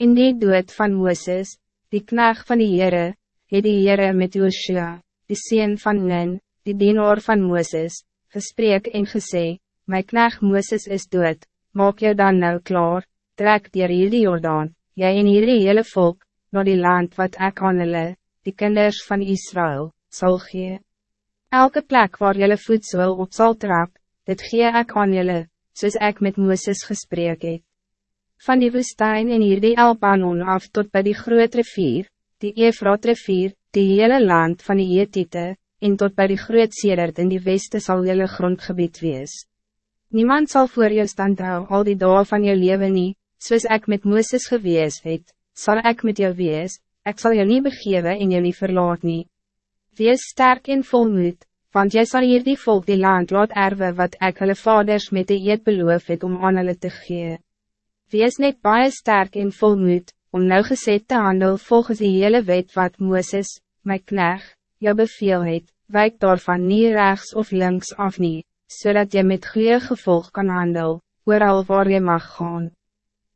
In die dood van Mooses, die knaag van die Heere, het die Heere met Joshua, die sien van Nun, die dienaar van Mooses, gesprek en gesê, My knaag Mooses is dood, maak jou dan nou klaar, trek dier hierdie Jordaan, jy en hierdie hele volk, naar die land wat ek aan hulle, die kinders van Israël, zal gee. Elke plek waar jelle voedsel op zal trap, dit gee ek aan jelle, soos ek met Mooses gesprek het. Van die woestijn en hier die Elpanon af tot bij die groot rivier, die Efraat rivier, die hele land van die Eetite, en tot bij die groot Sedert in die weste zal jelle grondgebied wees. Niemand zal voor jou stand hou al die dagen van jou leven nie, soos ek met Mooses gewees het, zal ik met jou wees, ik zal jou niet begeven en jou niet verlaat nie. Wees sterk en volmoed, want jy sal hier die volk die land laat erwe wat ek hulle vaders met die eed beloof het om aan hulle te gee. Wees net baie sterk en volmoed, om nou gezet te handel volgens die hele wet wat Mooses, my kneg, jou beveel het, wijk daarvan nie rechts of links af nie, zodat je met goede gevolg kan handel, al waar je mag gaan.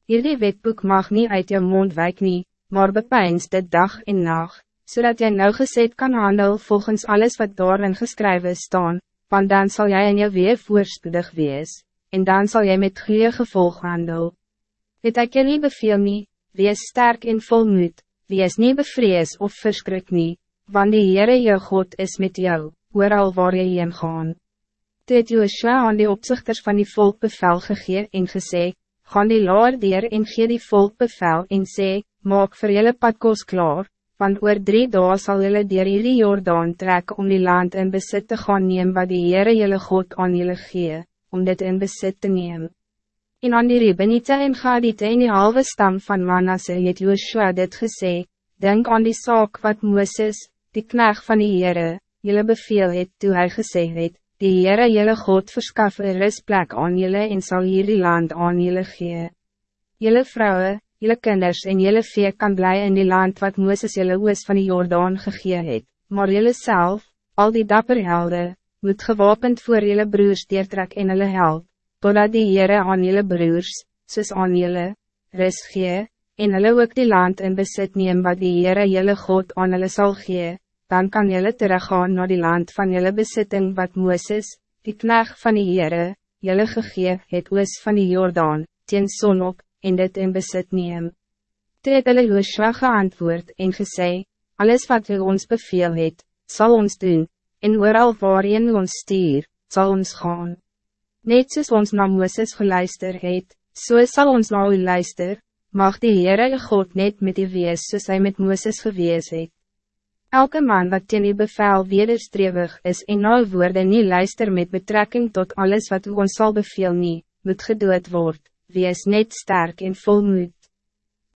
Hierdie wetboek mag niet uit jou mond wijk nie, maar bepijns dit dag en nacht zodat jij nou gezet kan handel volgens alles wat daarin geschreven staan, want dan zal jij in je weer voorspoedig wees, en dan zal jij met goede gevolg handel. Het ek je niet beveel nie, wees sterk en volmoed, wees niet bevrees of verskrik nie, want die Heere jou God is met jou, al waar jy heen gaan. Toe het Joshua aan die opzichters van die volk bevel gegee en gesê, gaan die laar dier en gee die volk bevel en sê, maak vir julle padkos klaar, want oor drie dagen zal jullie dier jullie Jordaan trek om die land in besit te gaan neem wat die Heere jullie God aan jullie gee, om dit in besit te neem. En aan die Rebeniete en Gadite en die halve stam van Manasse het Joshua dit gesê, denk aan die zaak wat Mooses, die knag van die Heere, jullie beveel het toe hy gesê het, die Heere jullie God verskaf een rustplek aan jullie en zal jullie land aan jullie gee. Jullie vrouwen, Jelle kinders en jelle vee kan blij in die land wat Mooses jelle oos van die Jordaan gegee het, maar jelle zelf, al die dapper helde, moet gewapend voor jelle broers deertrek en hulle help, totdat die Heere aan jelle broers, soos aan jelle, ris gee, en hulle ook die land in besit neem wat die Heere jelle God aan hulle sal gee, dan kan jelle teruggaan naar die land van jelle besitting wat Mooses, die knag van die Heere, jelle gegee het oos van die Jordaan, teen sonop, en dit in besit neem. Toe het hulle Joshua geantwoord en gesê, alles wat u ons beveel het, zal ons doen, en ooral waarin ons stuur, zal ons gaan. Net soos ons na Mooses geluister het, so sal ons na u luister, mag die Heere God net met die wees soos hy met Mooses gewees het. Elke man wat teen die bevel wederstrewig is en na woorde nie luister met betrekking tot alles wat u ons zal beveel nie, moet gedood worden wees net sterk en volmoed.